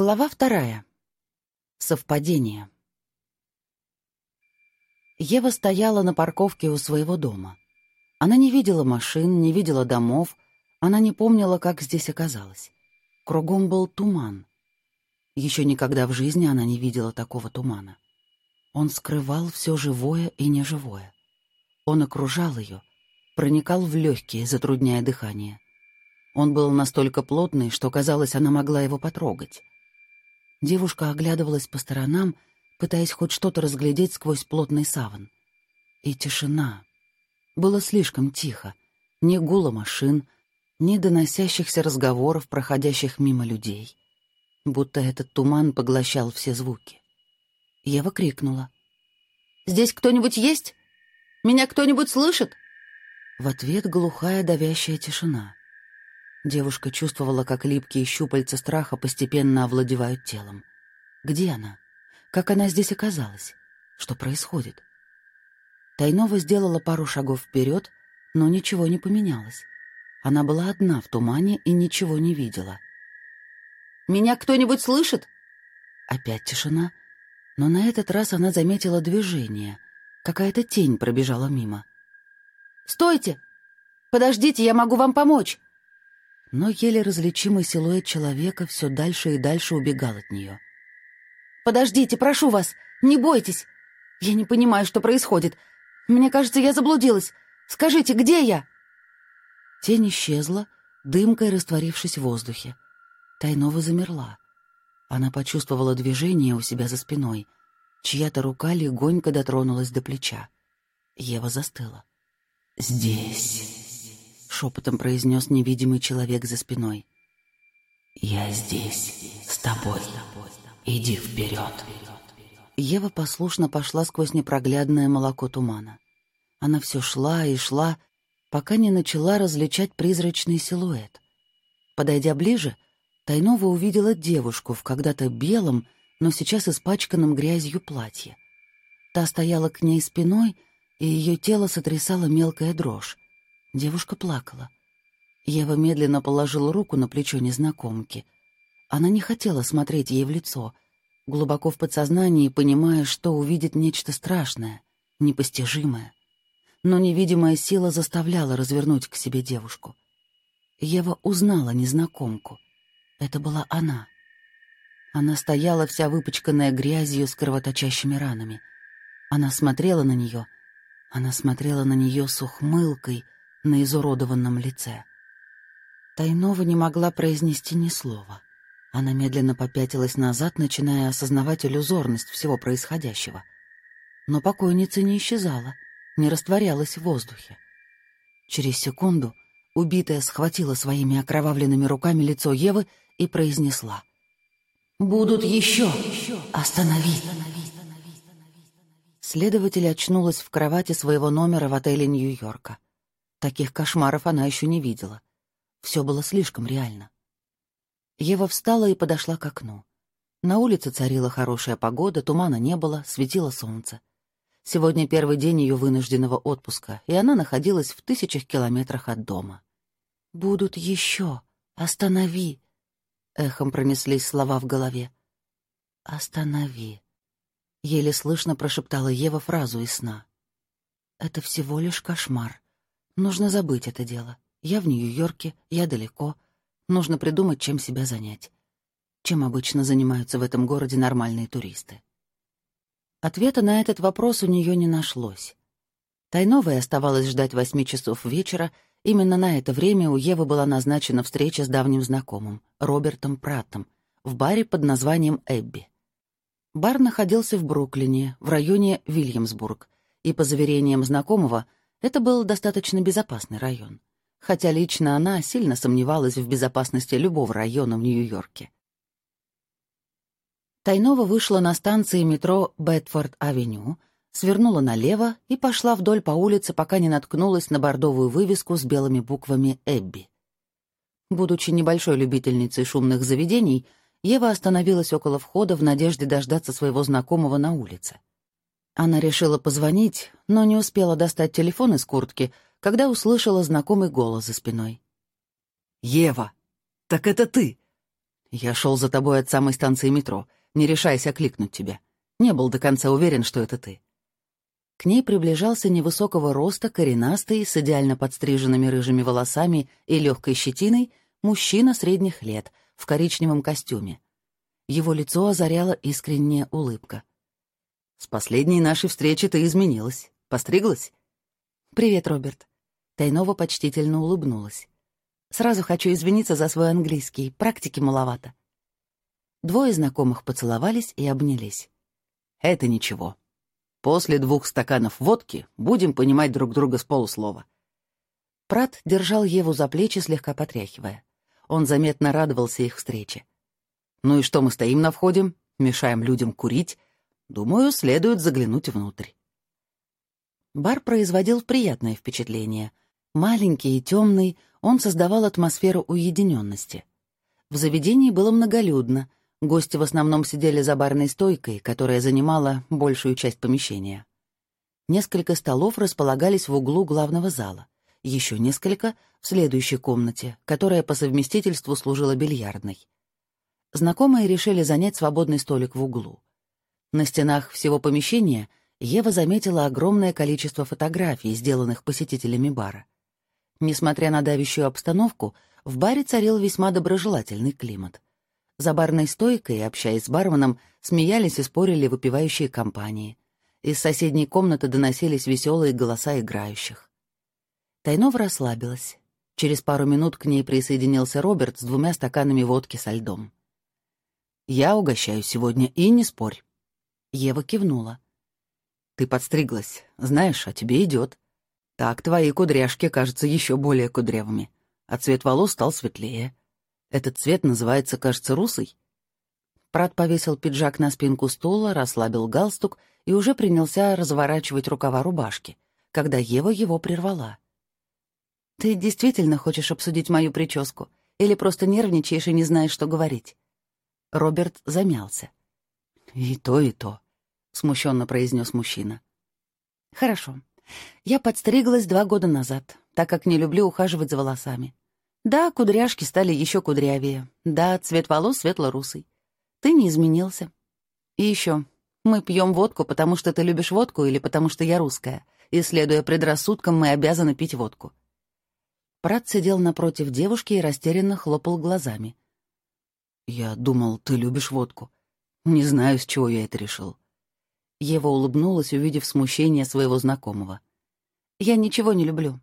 Глава вторая. Совпадение. Ева стояла на парковке у своего дома. Она не видела машин, не видела домов, она не помнила, как здесь оказалась. Кругом был туман. Еще никогда в жизни она не видела такого тумана. Он скрывал все живое и неживое. Он окружал ее, проникал в легкие, затрудняя дыхание. Он был настолько плотный, что, казалось, она могла его потрогать. Девушка оглядывалась по сторонам, пытаясь хоть что-то разглядеть сквозь плотный саван. И тишина. Было слишком тихо. Ни гула машин, ни доносящихся разговоров, проходящих мимо людей. Будто этот туман поглощал все звуки. Ева крикнула. «Здесь кто-нибудь есть? Меня кто-нибудь слышит?» В ответ глухая давящая тишина. Девушка чувствовала, как липкие щупальца страха постепенно овладевают телом. Где она? Как она здесь оказалась? Что происходит? Тайнова сделала пару шагов вперед, но ничего не поменялось. Она была одна в тумане и ничего не видела. «Меня кто-нибудь слышит?» Опять тишина, но на этот раз она заметила движение. Какая-то тень пробежала мимо. «Стойте! Подождите, я могу вам помочь!» Но еле различимый силуэт человека все дальше и дальше убегал от нее. «Подождите, прошу вас, не бойтесь! Я не понимаю, что происходит. Мне кажется, я заблудилась. Скажите, где я?» Тень исчезла, дымкой растворившись в воздухе. Тайнова замерла. Она почувствовала движение у себя за спиной. Чья-то рука легонько дотронулась до плеча. Ева застыла. «Здесь...» шепотом произнес невидимый человек за спиной. «Я здесь, с тобой. Иди вперед». Ева послушно пошла сквозь непроглядное молоко тумана. Она все шла и шла, пока не начала различать призрачный силуэт. Подойдя ближе, Тайнова увидела девушку в когда-то белом, но сейчас испачканном грязью платье. Та стояла к ней спиной, и ее тело сотрясало мелкая дрожь. Девушка плакала. Ева медленно положила руку на плечо незнакомки. Она не хотела смотреть ей в лицо, глубоко в подсознании понимая, что увидит нечто страшное, непостижимое. Но невидимая сила заставляла развернуть к себе девушку. Ева узнала незнакомку. Это была она. Она стояла вся выпачканная грязью с кровоточащими ранами. Она смотрела на нее. Она смотрела на нее с ухмылкой — на изуродованном лице. Тайнова не могла произнести ни слова. Она медленно попятилась назад, начиная осознавать иллюзорность всего происходящего. Но покойница не исчезала, не растворялась в воздухе. Через секунду убитая схватила своими окровавленными руками лицо Евы и произнесла. «Будут еще! Останови!» Следователь очнулась в кровати своего номера в отеле Нью-Йорка. Таких кошмаров она еще не видела. Все было слишком реально. Ева встала и подошла к окну. На улице царила хорошая погода, тумана не было, светило солнце. Сегодня первый день ее вынужденного отпуска, и она находилась в тысячах километрах от дома. «Будут еще! Останови!» Эхом пронеслись слова в голове. «Останови!» Еле слышно прошептала Ева фразу из сна. «Это всего лишь кошмар. Нужно забыть это дело. Я в Нью-Йорке, я далеко. Нужно придумать, чем себя занять. Чем обычно занимаются в этом городе нормальные туристы. Ответа на этот вопрос у нее не нашлось. Тайновой оставалось ждать восьми часов вечера. Именно на это время у Евы была назначена встреча с давним знакомым, Робертом Праттом, в баре под названием «Эбби». Бар находился в Бруклине, в районе Вильямсбург, и, по заверениям знакомого, — это был достаточно безопасный район, хотя лично она сильно сомневалась в безопасности любого района в Нью-Йорке. Тайнова вышла на станции метро Бетфорд-авеню, свернула налево и пошла вдоль по улице, пока не наткнулась на бордовую вывеску с белыми буквами «Эбби». Будучи небольшой любительницей шумных заведений, Ева остановилась около входа в надежде дождаться своего знакомого на улице. Она решила позвонить, но не успела достать телефон из куртки, когда услышала знакомый голос за спиной. «Ева, так это ты!» «Я шел за тобой от самой станции метро, не решаясь окликнуть тебя. Не был до конца уверен, что это ты». К ней приближался невысокого роста, коренастый, с идеально подстриженными рыжими волосами и легкой щетиной, мужчина средних лет, в коричневом костюме. Его лицо озаряла искренняя улыбка. «С последней нашей встречи ты изменилась. Постриглась?» «Привет, Роберт». Тайнова почтительно улыбнулась. «Сразу хочу извиниться за свой английский, практики маловато». Двое знакомых поцеловались и обнялись. «Это ничего. После двух стаканов водки будем понимать друг друга с полуслова». Прат держал Еву за плечи, слегка потряхивая. Он заметно радовался их встрече. «Ну и что мы стоим на входе? Мешаем людям курить? Думаю, следует заглянуть внутрь». Бар производил приятное впечатление. Маленький и темный, он создавал атмосферу уединенности. В заведении было многолюдно, гости в основном сидели за барной стойкой, которая занимала большую часть помещения. Несколько столов располагались в углу главного зала, еще несколько — в следующей комнате, которая по совместительству служила бильярдной. Знакомые решили занять свободный столик в углу. На стенах всего помещения Ева заметила огромное количество фотографий, сделанных посетителями бара. Несмотря на давящую обстановку, в баре царил весьма доброжелательный климат. За барной стойкой, общаясь с барменом, смеялись и спорили выпивающие компании. Из соседней комнаты доносились веселые голоса играющих. Тайнова расслабилась. Через пару минут к ней присоединился Роберт с двумя стаканами водки со льдом. «Я угощаю сегодня, и не спорь». Ева кивнула. «Ты подстриглась. Знаешь, а тебе идет. Так твои кудряшки кажутся еще более кудрявыми, а цвет волос стал светлее. Этот цвет называется, кажется, русый». Прат повесил пиджак на спинку стула, расслабил галстук и уже принялся разворачивать рукава рубашки, когда Ева его прервала. «Ты действительно хочешь обсудить мою прическу? Или просто нервничаешь и не знаешь, что говорить?» Роберт замялся. «И то, и то», — смущенно произнес мужчина. «Хорошо. Я подстриглась два года назад, так как не люблю ухаживать за волосами. Да, кудряшки стали еще кудрявее. Да, цвет волос светло-русый. Ты не изменился. И еще, мы пьем водку, потому что ты любишь водку или потому что я русская, и, следуя предрассудкам, мы обязаны пить водку». Прат сидел напротив девушки и растерянно хлопал глазами. «Я думал, ты любишь водку. Не знаю, с чего я это решил». Ева улыбнулась, увидев смущение своего знакомого. «Я ничего не люблю,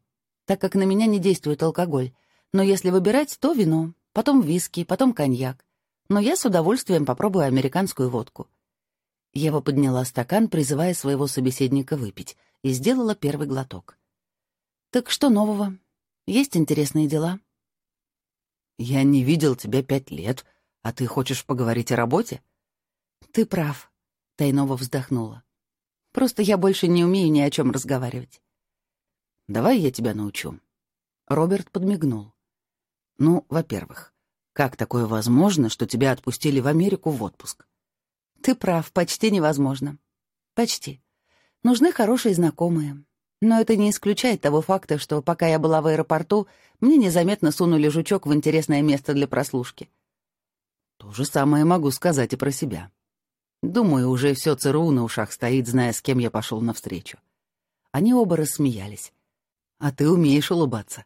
так как на меня не действует алкоголь. Но если выбирать, то вино, потом виски, потом коньяк. Но я с удовольствием попробую американскую водку». Ева подняла стакан, призывая своего собеседника выпить, и сделала первый глоток. «Так что нового? Есть интересные дела?» «Я не видел тебя пять лет, а ты хочешь поговорить о работе?» «Ты прав», — Тайнова вздохнула. «Просто я больше не умею ни о чем разговаривать». «Давай я тебя научу». Роберт подмигнул. «Ну, во-первых, как такое возможно, что тебя отпустили в Америку в отпуск?» «Ты прав, почти невозможно. Почти. Нужны хорошие знакомые. Но это не исключает того факта, что пока я была в аэропорту, мне незаметно сунули жучок в интересное место для прослушки. То же самое могу сказать и про себя. Думаю, уже все ЦРУ на ушах стоит, зная, с кем я пошел навстречу. Они оба рассмеялись. А ты умеешь улыбаться.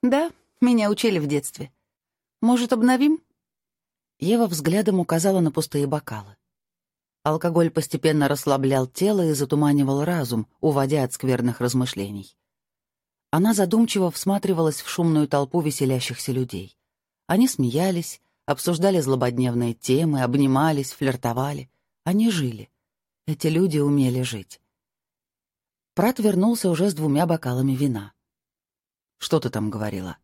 Да, меня учили в детстве. Может, обновим? Ева взглядом указала на пустые бокалы. Алкоголь постепенно расслаблял тело и затуманивал разум, уводя от скверных размышлений. Она задумчиво всматривалась в шумную толпу веселящихся людей. Они смеялись, обсуждали злободневные темы, обнимались, флиртовали. Они жили. Эти люди умели жить. Прат вернулся уже с двумя бокалами вина. «Что ты там говорила?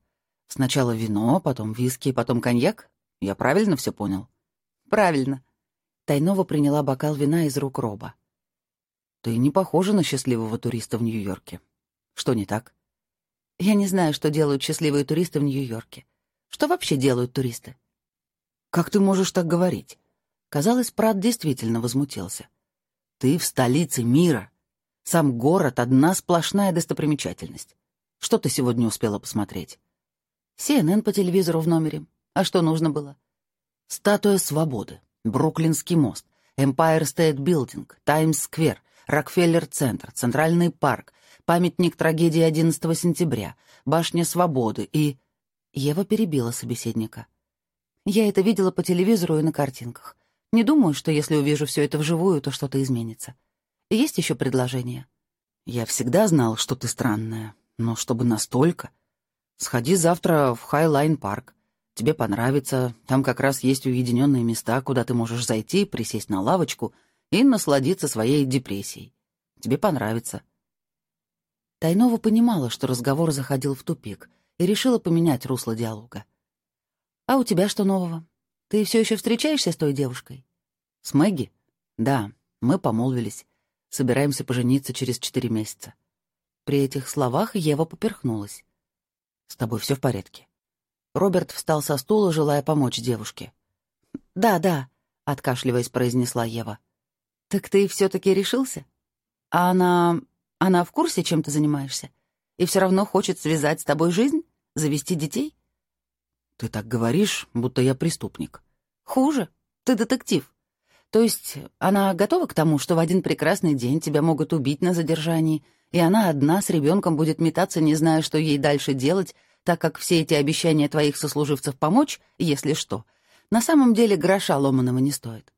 Сначала вино, потом виски, потом коньяк? Я правильно все понял?» «Правильно». Тайнова приняла бокал вина из рук Роба. «Ты не похожа на счастливого туриста в Нью-Йорке. Что не так?» «Я не знаю, что делают счастливые туристы в Нью-Йорке. Что вообще делают туристы?» «Как ты можешь так говорить?» Казалось, Прат действительно возмутился. «Ты в столице мира. Сам город — одна сплошная достопримечательность. Что ты сегодня успела посмотреть?» CNN по телевизору в номере. А что нужно было?» Статуя свободы, Бруклинский мост, Building, Таймс-сквер, Рокфеллер-центр, Центральный парк, памятник трагедии 11 сентября, башня свободы и... Ева перебила собеседника. Я это видела по телевизору и на картинках. Не думаю, что если увижу все это вживую, то что-то изменится. Есть еще предложение? Я всегда знал, что ты странная, но чтобы настолько... Сходи завтра в Хайлайн парк. Тебе понравится. Там как раз есть уединенные места, куда ты можешь зайти, присесть на лавочку и насладиться своей депрессией. Тебе понравится. Тайнова понимала, что разговор заходил в тупик, и решила поменять русло диалога. «А у тебя что нового? Ты все еще встречаешься с той девушкой?» «С Мэгги?» «Да, мы помолвились. Собираемся пожениться через четыре месяца». При этих словах Ева поперхнулась. «С тобой все в порядке?» Роберт встал со стула, желая помочь девушке. «Да, да», — откашливаясь, произнесла Ева. «Так ты все-таки решился? А она... она в курсе, чем ты занимаешься? И все равно хочет связать с тобой жизнь? Завести детей?» «Ты так говоришь, будто я преступник». «Хуже. Ты детектив. То есть она готова к тому, что в один прекрасный день тебя могут убить на задержании, и она одна с ребенком будет метаться, не зная, что ей дальше делать, так как все эти обещания твоих сослуживцев помочь, если что, на самом деле гроша ломаного не стоит.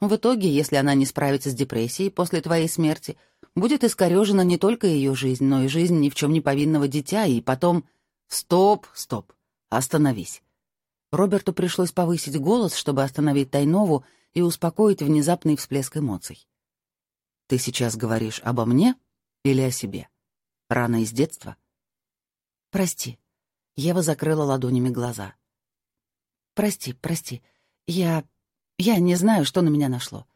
В итоге, если она не справится с депрессией после твоей смерти, будет искорежена не только ее жизнь, но и жизнь ни в чем не повинного дитя, и потом... Стоп, стоп, остановись. Роберту пришлось повысить голос, чтобы остановить Тайнову и успокоить внезапный всплеск эмоций. «Ты сейчас говоришь обо мне или о себе? Рано из детства?» «Прости», Ева закрыла ладонями глаза. «Прости, прости. Я... я не знаю, что на меня нашло.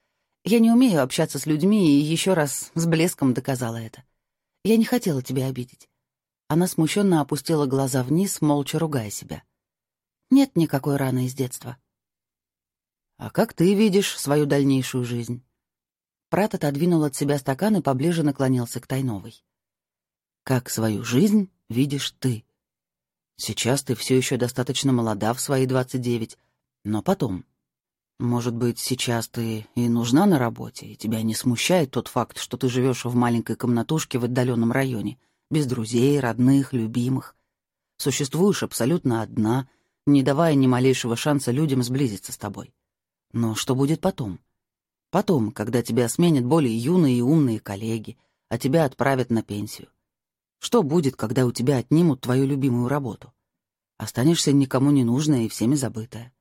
Я не умею общаться с людьми и еще раз с блеском доказала это. Я не хотела тебя обидеть». Она смущенно опустила глаза вниз, молча ругая себя. «Нет никакой раны из детства». «А как ты видишь свою дальнейшую жизнь?» Прат отодвинул от себя стакан и поближе наклонился к Тайновой. «Как свою жизнь видишь ты?» Сейчас ты все еще достаточно молода в свои двадцать девять, но потом. Может быть, сейчас ты и нужна на работе, и тебя не смущает тот факт, что ты живешь в маленькой комнатушке в отдаленном районе, без друзей, родных, любимых. Существуешь абсолютно одна, не давая ни малейшего шанса людям сблизиться с тобой. Но что будет потом? Потом, когда тебя сменят более юные и умные коллеги, а тебя отправят на пенсию. Что будет, когда у тебя отнимут твою любимую работу? Останешься никому не нужная и всеми забытая.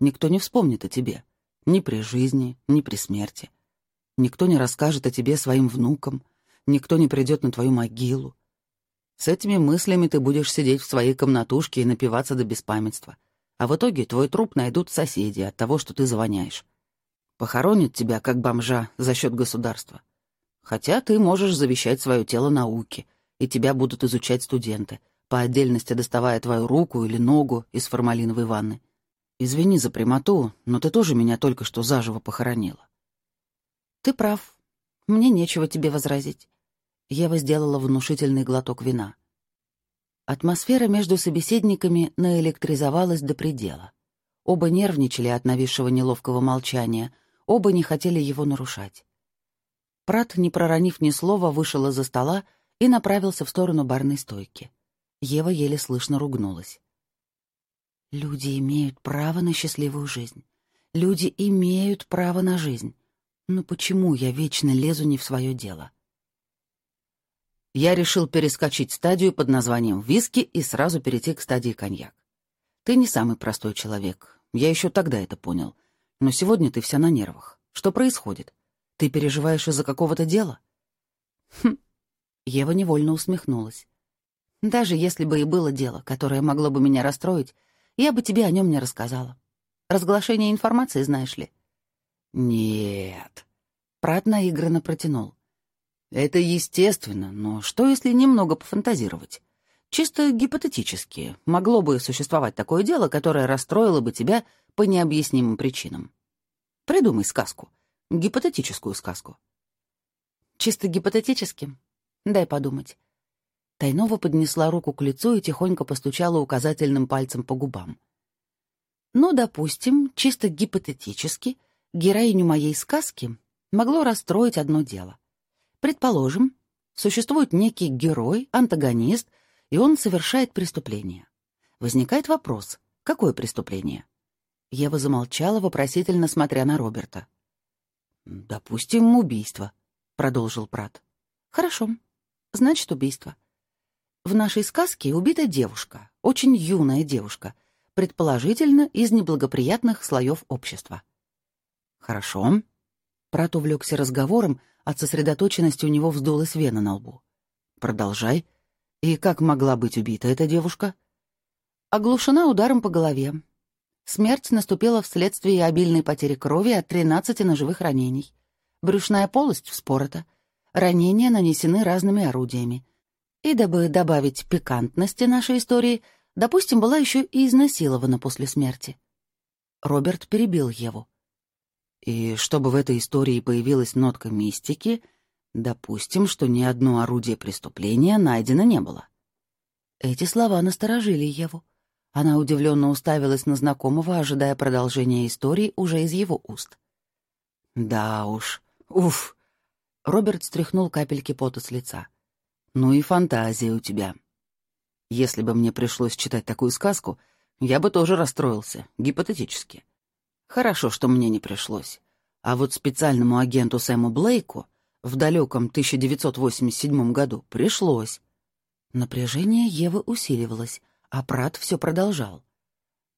Никто не вспомнит о тебе. Ни при жизни, ни при смерти. Никто не расскажет о тебе своим внукам. Никто не придет на твою могилу. С этими мыслями ты будешь сидеть в своей комнатушке и напиваться до беспамятства. А в итоге твой труп найдут соседи от того, что ты завоняешь. Похоронят тебя, как бомжа, за счет государства. Хотя ты можешь завещать свое тело науке — и тебя будут изучать студенты, по отдельности доставая твою руку или ногу из формалиновой ванны. Извини за прямоту, но ты тоже меня только что заживо похоронила. Ты прав. Мне нечего тебе возразить. Ева сделала внушительный глоток вина. Атмосфера между собеседниками наэлектризовалась до предела. Оба нервничали от нависшего неловкого молчания, оба не хотели его нарушать. Прат, не проронив ни слова, вышел из-за стола и направился в сторону барной стойки. Ева еле слышно ругнулась. «Люди имеют право на счастливую жизнь. Люди имеют право на жизнь. Но почему я вечно лезу не в свое дело?» Я решил перескочить стадию под названием виски и сразу перейти к стадии коньяк. Ты не самый простой человек. Я еще тогда это понял. Но сегодня ты вся на нервах. Что происходит? Ты переживаешь из-за какого-то дела? Хм, Ева невольно усмехнулась. «Даже если бы и было дело, которое могло бы меня расстроить, я бы тебе о нем не рассказала. Разглашение информации, знаешь ли?» «Нет», — Прат наигранно протянул. «Это естественно, но что, если немного пофантазировать? Чисто гипотетически, могло бы существовать такое дело, которое расстроило бы тебя по необъяснимым причинам. Придумай сказку, гипотетическую сказку». «Чисто гипотетически Дай подумать». Тайнова поднесла руку к лицу и тихонько постучала указательным пальцем по губам. Ну, допустим, чисто гипотетически, героиню моей сказки могло расстроить одно дело. Предположим, существует некий герой, антагонист, и он совершает преступление. Возникает вопрос, какое преступление? Ева замолчала, вопросительно смотря на Роберта. «Допустим, убийство», — продолжил Прат. «Хорошо. Значит, убийство. В нашей сказке убита девушка, очень юная девушка, предположительно, из неблагоприятных слоев общества». «Хорошо». Прат увлекся разговором, от сосредоточенности у него вздулась вена на лбу. «Продолжай. И как могла быть убита эта девушка?» «Оглушена ударом по голове, Смерть наступила вследствие обильной потери крови от 13 ножевых ранений. Брюшная полость вспорота. Ранения нанесены разными орудиями. И дабы добавить пикантности нашей истории, допустим, была еще и изнасилована после смерти. Роберт перебил Еву. И чтобы в этой истории появилась нотка мистики, допустим, что ни одно орудие преступления найдено не было. Эти слова насторожили Еву. Она удивленно уставилась на знакомого, ожидая продолжения истории уже из его уст. «Да уж, уф!» Роберт стряхнул капельки пота с лица. «Ну и фантазия у тебя. Если бы мне пришлось читать такую сказку, я бы тоже расстроился, гипотетически. Хорошо, что мне не пришлось. А вот специальному агенту Сэму Блейку в далеком 1987 году пришлось. Напряжение Евы усиливалось, а Прат все продолжал.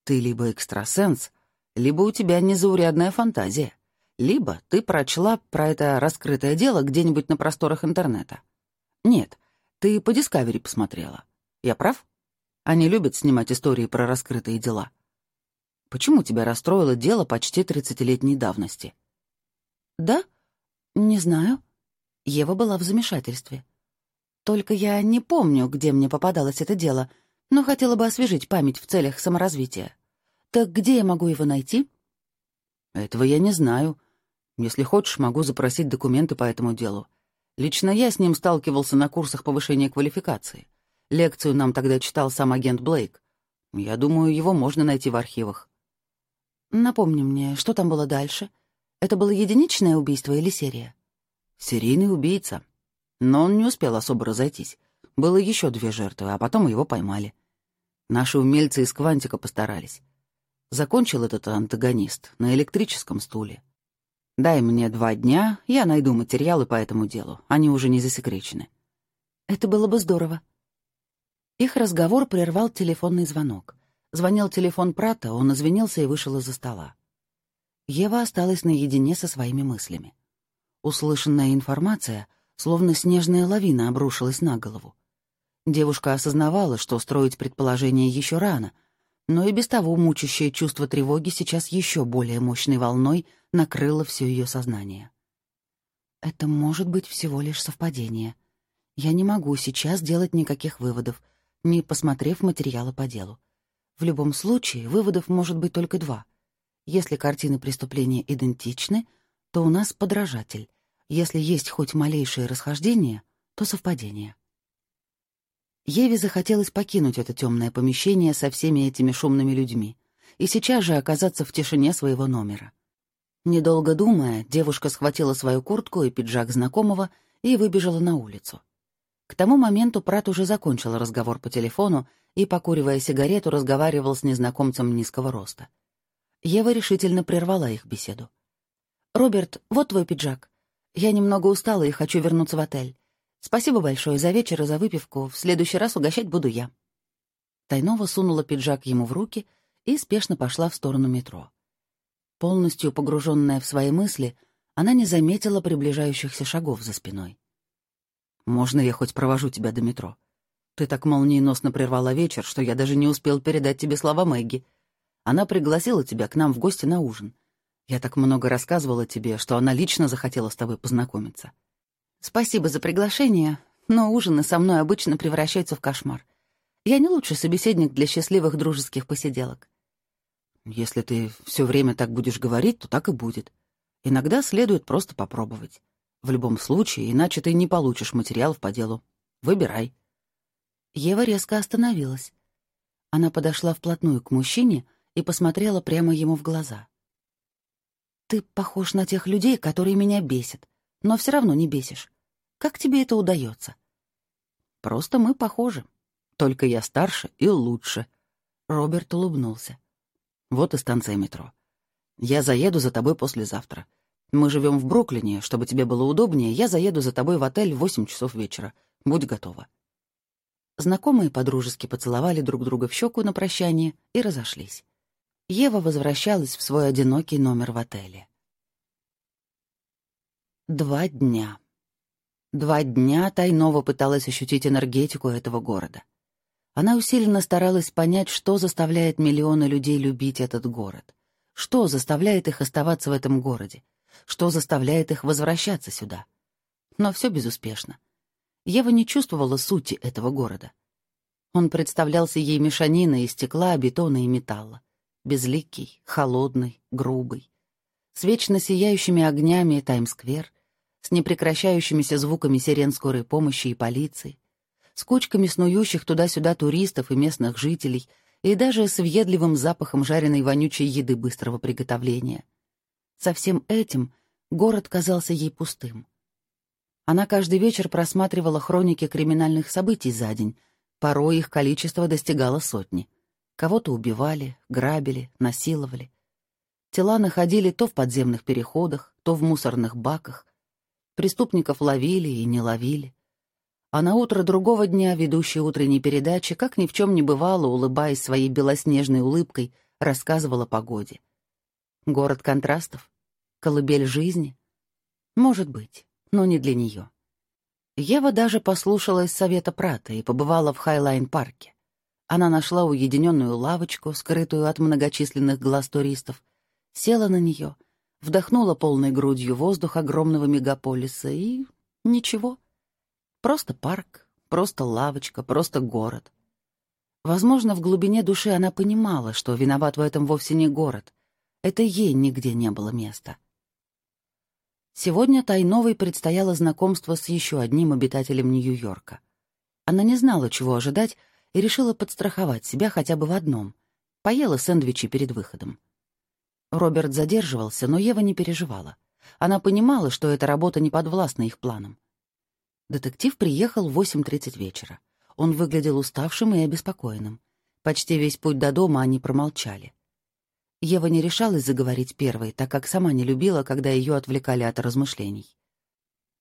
«Ты либо экстрасенс, либо у тебя незаурядная фантазия, либо ты прочла про это раскрытое дело где-нибудь на просторах интернета. Нет, ты по Discovery посмотрела. Я прав? Они любят снимать истории про раскрытые дела. Почему тебя расстроило дело почти тридцатилетней давности?» «Да? Не знаю». Ева была в замешательстве. «Только я не помню, где мне попадалось это дело», но хотела бы освежить память в целях саморазвития. Так где я могу его найти? Этого я не знаю. Если хочешь, могу запросить документы по этому делу. Лично я с ним сталкивался на курсах повышения квалификации. Лекцию нам тогда читал сам агент Блейк. Я думаю, его можно найти в архивах. Напомни мне, что там было дальше? Это было единичное убийство или серия? Серийный убийца. Но он не успел особо разойтись. Было еще две жертвы, а потом его поймали. Наши умельцы из Квантика постарались. Закончил этот антагонист на электрическом стуле. Дай мне два дня, я найду материалы по этому делу. Они уже не засекречены. Это было бы здорово. Их разговор прервал телефонный звонок. Звонил телефон Прата, он извинился и вышел из-за стола. Ева осталась наедине со своими мыслями. Услышанная информация, словно снежная лавина, обрушилась на голову. Девушка осознавала, что строить предположение еще рано, но и без того мучащее чувство тревоги сейчас еще более мощной волной накрыло все ее сознание. Это может быть всего лишь совпадение. Я не могу сейчас делать никаких выводов, не посмотрев материалы по делу. В любом случае, выводов может быть только два. Если картины преступления идентичны, то у нас подражатель. Если есть хоть малейшее расхождение, то совпадение. Еве захотелось покинуть это темное помещение со всеми этими шумными людьми и сейчас же оказаться в тишине своего номера. Недолго думая, девушка схватила свою куртку и пиджак знакомого и выбежала на улицу. К тому моменту Прат уже закончил разговор по телефону и, покуривая сигарету, разговаривал с незнакомцем низкого роста. Ева решительно прервала их беседу. «Роберт, вот твой пиджак. Я немного устала и хочу вернуться в отель. Спасибо большое за вечер и за выпивку. В следующий раз угощать буду я». Тайнова сунула пиджак ему в руки и спешно пошла в сторону метро. Полностью погруженная в свои мысли, она не заметила приближающихся шагов за спиной. «Можно я хоть провожу тебя до метро? Ты так молниеносно прервала вечер, что я даже не успел передать тебе слова Мэгги. Она пригласила тебя к нам в гости на ужин. Я так много рассказывала тебе, что она лично захотела с тобой познакомиться». Спасибо за приглашение, но ужины со мной обычно превращаются в кошмар. Я не лучший собеседник для счастливых дружеских посиделок. Если ты все время так будешь говорить, то так и будет. Иногда следует просто попробовать. В любом случае, иначе ты не получишь материалов по делу. Выбирай. Ева резко остановилась. Она подошла вплотную к мужчине и посмотрела прямо ему в глаза. «Ты похож на тех людей, которые меня бесят, но все равно не бесишь. Как тебе это удается?» «Просто мы похожи. Только я старше и лучше». Роберт улыбнулся. «Вот и станция метро. Я заеду за тобой послезавтра. Мы живем в Бруклине. Чтобы тебе было удобнее, я заеду за тобой в отель в восемь часов вечера. Будь готова». Знакомые подружески поцеловали друг друга в щеку на прощание и разошлись. Ева возвращалась в свой одинокий номер в отеле. Два дня. Два дня Тайнова пыталась ощутить энергетику этого города. Она усиленно старалась понять, что заставляет миллионы людей любить этот город. Что заставляет их оставаться в этом городе? Что заставляет их возвращаться сюда? Но все безуспешно. Ева не чувствовала сути этого города. Он представлялся ей мешаниной из стекла, бетона и металла безликий, холодный, грубый, с вечно сияющими огнями Таймс-сквер, с непрекращающимися звуками сирен скорой помощи и полиции, с кучками снующих туда-сюда туристов и местных жителей и даже с въедливым запахом жареной вонючей еды быстрого приготовления. Со всем этим город казался ей пустым. Она каждый вечер просматривала хроники криминальных событий за день, порой их количество достигало сотни — Кого-то убивали, грабили, насиловали. Тела находили то в подземных переходах, то в мусорных баках. Преступников ловили и не ловили. А на утро другого дня ведущая утренней передачи, как ни в чем не бывало, улыбаясь своей белоснежной улыбкой, рассказывала о погоде. Город контрастов? Колыбель жизни? Может быть, но не для нее. Ева даже послушалась совета Прата и побывала в Хайлайн-парке. Она нашла уединенную лавочку, скрытую от многочисленных глаз туристов, села на нее, вдохнула полной грудью воздух огромного мегаполиса и... ничего. Просто парк, просто лавочка, просто город. Возможно, в глубине души она понимала, что виноват в этом вовсе не город. Это ей нигде не было места. Сегодня Тайновой предстояло знакомство с еще одним обитателем Нью-Йорка. Она не знала, чего ожидать, и решила подстраховать себя хотя бы в одном. Поела сэндвичи перед выходом. Роберт задерживался, но Ева не переживала. Она понимала, что эта работа не подвластна их планам. Детектив приехал в 8.30 вечера. Он выглядел уставшим и обеспокоенным. Почти весь путь до дома они промолчали. Ева не решалась заговорить первой, так как сама не любила, когда ее отвлекали от размышлений.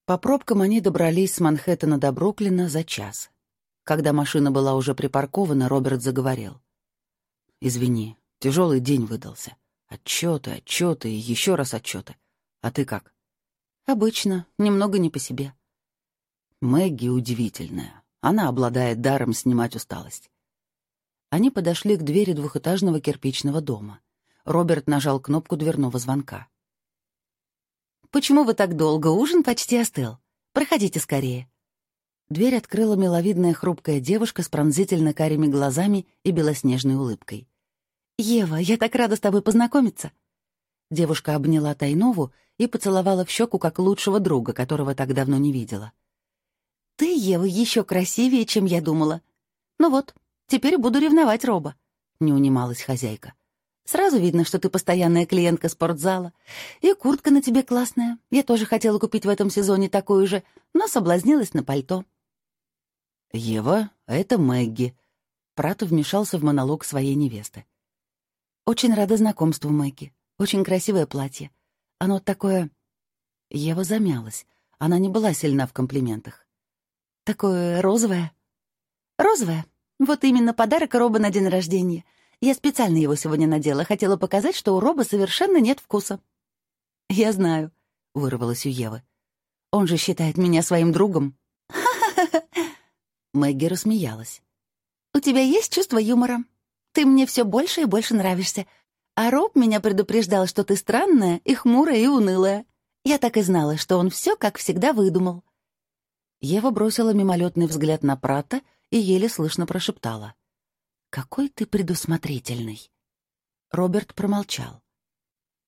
По пробкам они добрались с Манхэттена до Бруклина за час. Когда машина была уже припаркована, Роберт заговорил. «Извини, тяжелый день выдался. Отчеты, отчеты и еще раз отчеты. А ты как?» «Обычно, немного не по себе». Мэгги удивительная. Она обладает даром снимать усталость. Они подошли к двери двухэтажного кирпичного дома. Роберт нажал кнопку дверного звонка. «Почему вы так долго? Ужин почти остыл. Проходите скорее», Дверь открыла миловидная хрупкая девушка с пронзительно карими глазами и белоснежной улыбкой. «Ева, я так рада с тобой познакомиться!» Девушка обняла Тайнову и поцеловала в щеку как лучшего друга, которого так давно не видела. «Ты, Ева, еще красивее, чем я думала. Ну вот, теперь буду ревновать Роба», — не унималась хозяйка. «Сразу видно, что ты постоянная клиентка спортзала. И куртка на тебе классная. Я тоже хотела купить в этом сезоне такую же, но соблазнилась на пальто. «Ева, это Мэгги». Прато вмешался в монолог своей невесты. «Очень рада знакомству, Мэгги. Очень красивое платье. Оно такое...» Ева замялась. Она не была сильна в комплиментах. «Такое розовое?» «Розовое. Вот именно подарок Роба на день рождения. Я специально его сегодня надела, хотела показать, что у Роба совершенно нет вкуса». «Я знаю», — вырвалась у Евы. «Он же считает меня своим другом». Мэгги рассмеялась. «У тебя есть чувство юмора. Ты мне все больше и больше нравишься. А Роб меня предупреждал, что ты странная и хмурая и унылая. Я так и знала, что он все, как всегда, выдумал». Ева бросила мимолетный взгляд на Прата и еле слышно прошептала. «Какой ты предусмотрительный!» Роберт промолчал.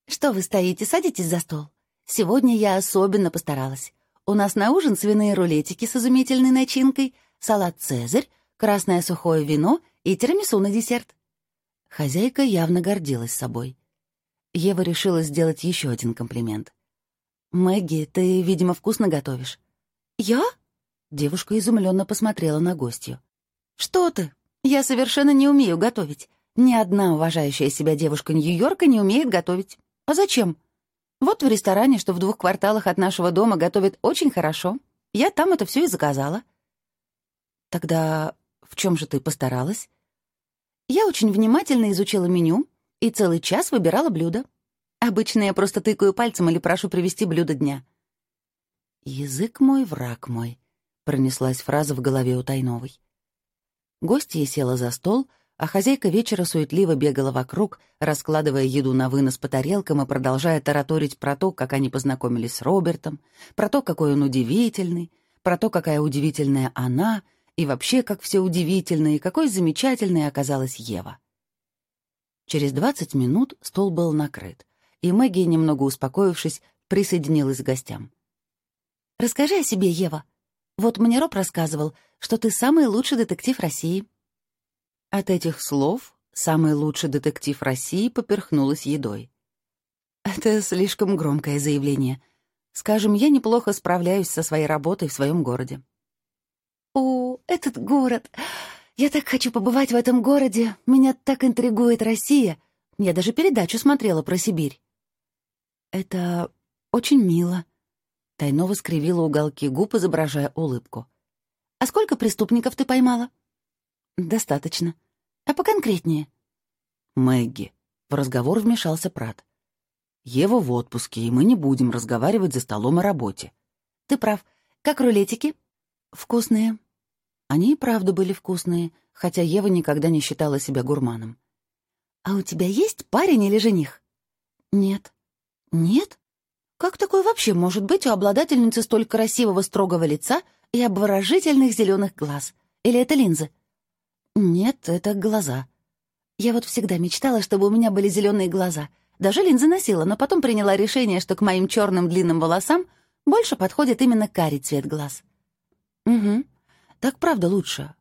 «Что вы стоите? Садитесь за стол. Сегодня я особенно постаралась. У нас на ужин свиные рулетики с изумительной начинкой — салат «Цезарь», красное сухое вино и тирамису на десерт. Хозяйка явно гордилась собой. Ева решила сделать еще один комплимент. «Мэгги, ты, видимо, вкусно готовишь». «Я?» Девушка изумленно посмотрела на гостью. «Что ты? Я совершенно не умею готовить. Ни одна уважающая себя девушка Нью-Йорка не умеет готовить. А зачем? Вот в ресторане, что в двух кварталах от нашего дома, готовят очень хорошо. Я там это все и заказала». «Тогда в чем же ты постаралась?» Я очень внимательно изучила меню и целый час выбирала блюда. Обычно я просто тыкаю пальцем или прошу привезти блюдо дня. «Язык мой, враг мой», — пронеслась фраза в голове у Тайновой. Гостья села за стол, а хозяйка вечера суетливо бегала вокруг, раскладывая еду на вынос по тарелкам и продолжая тараторить про то, как они познакомились с Робертом, про то, какой он удивительный, про то, какая удивительная она — и вообще, как все удивительно, и какой замечательной оказалась Ева. Через двадцать минут стол был накрыт, и Мэгги, немного успокоившись, присоединилась к гостям. «Расскажи о себе, Ева. Вот мне Роб рассказывал, что ты самый лучший детектив России». От этих слов самый лучший детектив России поперхнулась едой. Это слишком громкое заявление. Скажем, я неплохо справляюсь со своей работой в своем городе. «О, этот город! Я так хочу побывать в этом городе! Меня так интригует Россия! Я даже передачу смотрела про Сибирь!» «Это очень мило», — Тайнова скривила уголки губ, изображая улыбку. «А сколько преступников ты поймала?» «Достаточно. А поконкретнее?» «Мэгги», — в разговор вмешался Прат. «Ева в отпуске, и мы не будем разговаривать за столом о работе». «Ты прав. Как рулетики?» «Вкусные». Они и правда были вкусные, хотя Ева никогда не считала себя гурманом. «А у тебя есть парень или жених?» «Нет». «Нет? Как такое вообще может быть у обладательницы столь красивого строгого лица и обворожительных зеленых глаз? Или это линзы?» «Нет, это глаза. Я вот всегда мечтала, чтобы у меня были зеленые глаза. Даже линзы носила, но потом приняла решение, что к моим черным длинным волосам больше подходит именно карий цвет глаз». «Угу. Так правда лучше.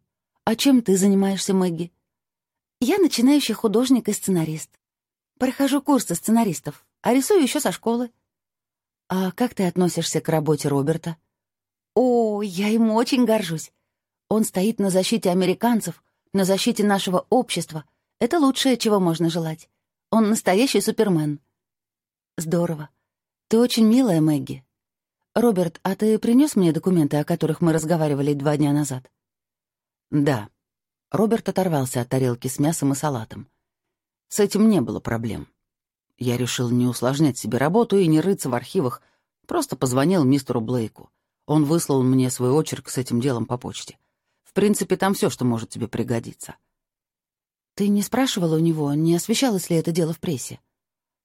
А чем ты занимаешься, Мэгги?» «Я начинающий художник и сценарист. Прохожу курсы сценаристов, а рисую еще со школы». «А как ты относишься к работе Роберта?» «О, я ему очень горжусь. Он стоит на защите американцев, на защите нашего общества. Это лучшее, чего можно желать. Он настоящий супермен». «Здорово. Ты очень милая, Мэгги. «Роберт, а ты принес мне документы, о которых мы разговаривали два дня назад?» «Да». Роберт оторвался от тарелки с мясом и салатом. С этим не было проблем. Я решил не усложнять себе работу и не рыться в архивах, просто позвонил мистеру Блейку. Он выслал мне свой очерк с этим делом по почте. В принципе, там все, что может тебе пригодиться. «Ты не спрашивала у него, не освещалось ли это дело в прессе?»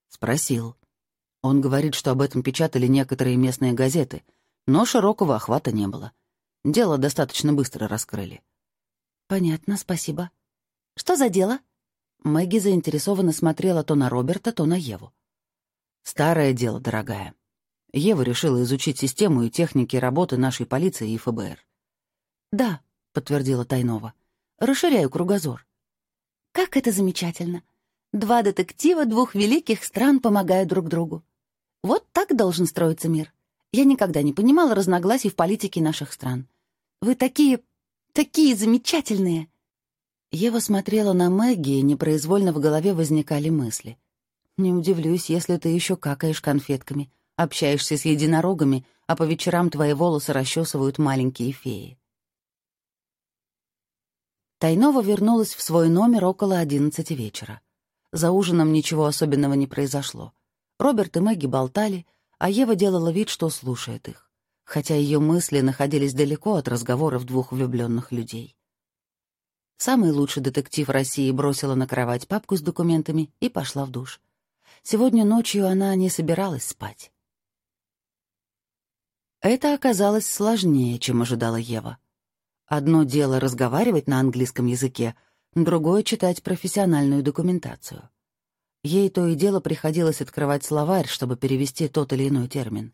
«Спросил. Он говорит, что об этом печатали некоторые местные газеты, но широкого охвата не было. Дело достаточно быстро раскрыли. «Понятно, спасибо. Что за дело?» Мэгги заинтересованно смотрела то на Роберта, то на Еву. «Старое дело, дорогая. Ева решила изучить систему и техники работы нашей полиции и ФБР». «Да», — подтвердила Тайнова. «Расширяю кругозор». «Как это замечательно! Два детектива двух великих стран помогают друг другу. Вот так должен строиться мир. Я никогда не понимала разногласий в политике наших стран. Вы такие... такие замечательные!» Ева смотрела на Мэгги, и непроизвольно в голове возникали мысли. «Не удивлюсь, если ты еще какаешь конфетками, общаешься с единорогами, а по вечерам твои волосы расчесывают маленькие феи». Тайнова вернулась в свой номер около одиннадцати вечера. За ужином ничего особенного не произошло. Роберт и Мэгги болтали, а Ева делала вид, что слушает их, хотя ее мысли находились далеко от разговоров двух влюбленных людей. Самый лучший детектив России бросила на кровать папку с документами и пошла в душ. Сегодня ночью она не собиралась спать. Это оказалось сложнее, чем ожидала Ева. Одно дело разговаривать на английском языке, другое — читать профессиональную документацию. Ей то и дело приходилось открывать словарь, чтобы перевести тот или иной термин.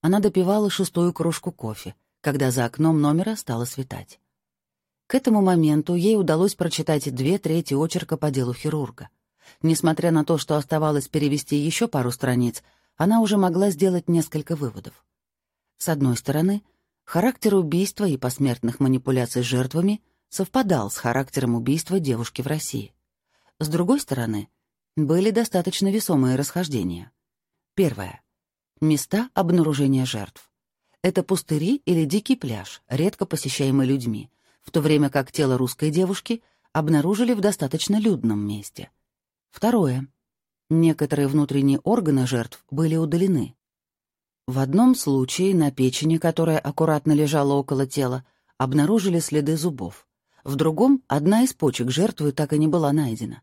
Она допивала шестую кружку кофе, когда за окном номера стало светать. К этому моменту ей удалось прочитать две трети очерка по делу хирурга. Несмотря на то, что оставалось перевести еще пару страниц, она уже могла сделать несколько выводов. С одной стороны, характер убийства и посмертных манипуляций с жертвами совпадал с характером убийства девушки в России. С другой стороны, были достаточно весомые расхождения. Первое. Места обнаружения жертв. Это пустыри или дикий пляж, редко посещаемый людьми, в то время как тело русской девушки обнаружили в достаточно людном месте. Второе. Некоторые внутренние органы жертв были удалены. В одном случае на печени, которая аккуратно лежала около тела, обнаружили следы зубов. В другом одна из почек жертвы так и не была найдена.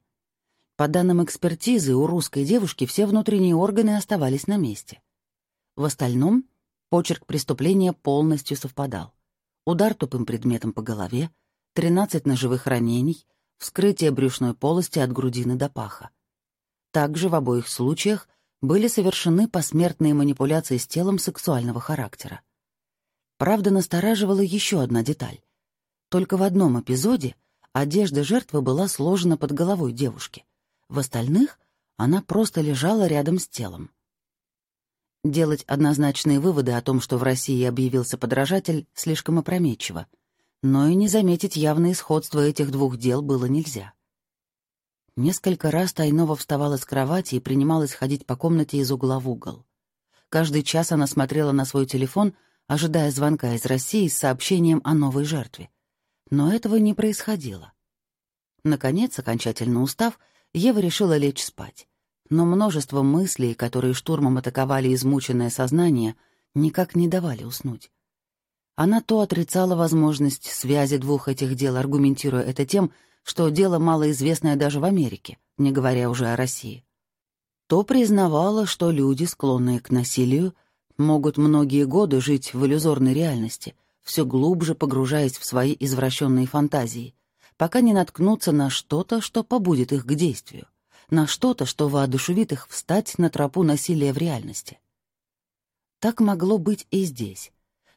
По данным экспертизы, у русской девушки все внутренние органы оставались на месте. В остальном Почерк преступления полностью совпадал. Удар тупым предметом по голове, 13 ножевых ранений, вскрытие брюшной полости от грудины до паха. Также в обоих случаях были совершены посмертные манипуляции с телом сексуального характера. Правда, настораживала еще одна деталь. Только в одном эпизоде одежда жертвы была сложена под головой девушки. В остальных она просто лежала рядом с телом. Делать однозначные выводы о том, что в России объявился подражатель, слишком опрометчиво. Но и не заметить явное сходство этих двух дел было нельзя. Несколько раз Тайнова вставала с кровати и принималась ходить по комнате из угла в угол. Каждый час она смотрела на свой телефон, ожидая звонка из России с сообщением о новой жертве. Но этого не происходило. Наконец, окончательно устав, Ева решила лечь спать но множество мыслей, которые штурмом атаковали измученное сознание, никак не давали уснуть. Она то отрицала возможность связи двух этих дел, аргументируя это тем, что дело малоизвестное даже в Америке, не говоря уже о России. То признавала, что люди, склонные к насилию, могут многие годы жить в иллюзорной реальности, все глубже погружаясь в свои извращенные фантазии, пока не наткнутся на что-то, что побудит их к действию на что-то, что воодушевит их встать на тропу насилия в реальности. Так могло быть и здесь.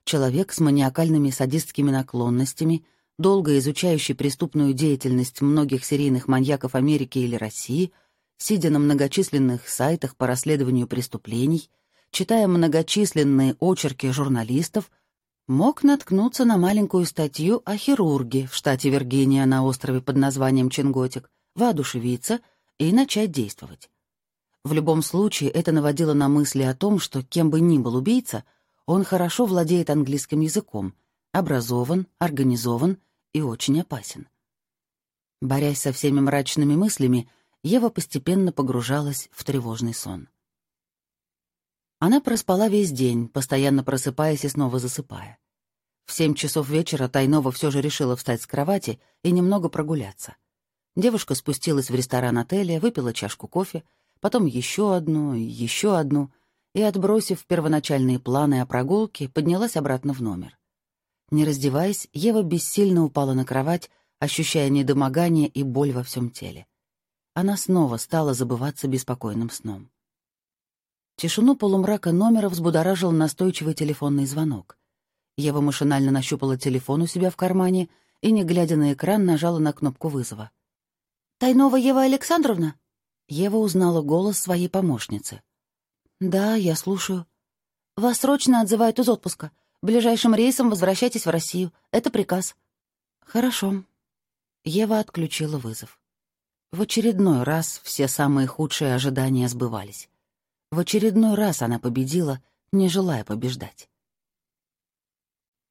Человек с маниакальными садистскими наклонностями, долго изучающий преступную деятельность многих серийных маньяков Америки или России, сидя на многочисленных сайтах по расследованию преступлений, читая многочисленные очерки журналистов, мог наткнуться на маленькую статью о хирурге в штате Виргиния на острове под названием Ченготик, воодушевиться — и начать действовать. В любом случае, это наводило на мысли о том, что кем бы ни был убийца, он хорошо владеет английским языком, образован, организован и очень опасен. Борясь со всеми мрачными мыслями, Ева постепенно погружалась в тревожный сон. Она проспала весь день, постоянно просыпаясь и снова засыпая. В семь часов вечера Тайнова все же решила встать с кровати и немного прогуляться. Девушка спустилась в ресторан отеля, выпила чашку кофе, потом еще одну еще одну, и, отбросив первоначальные планы о прогулке, поднялась обратно в номер. Не раздеваясь, Ева бессильно упала на кровать, ощущая недомогание и боль во всем теле. Она снова стала забываться беспокойным сном. Тишину полумрака номера взбудоражил настойчивый телефонный звонок. Ева машинально нащупала телефон у себя в кармане и, не глядя на экран, нажала на кнопку вызова. «Тайнова Ева Александровна?» Ева узнала голос своей помощницы. «Да, я слушаю. Вас срочно отзывают из отпуска. Ближайшим рейсом возвращайтесь в Россию. Это приказ». «Хорошо». Ева отключила вызов. В очередной раз все самые худшие ожидания сбывались. В очередной раз она победила, не желая побеждать.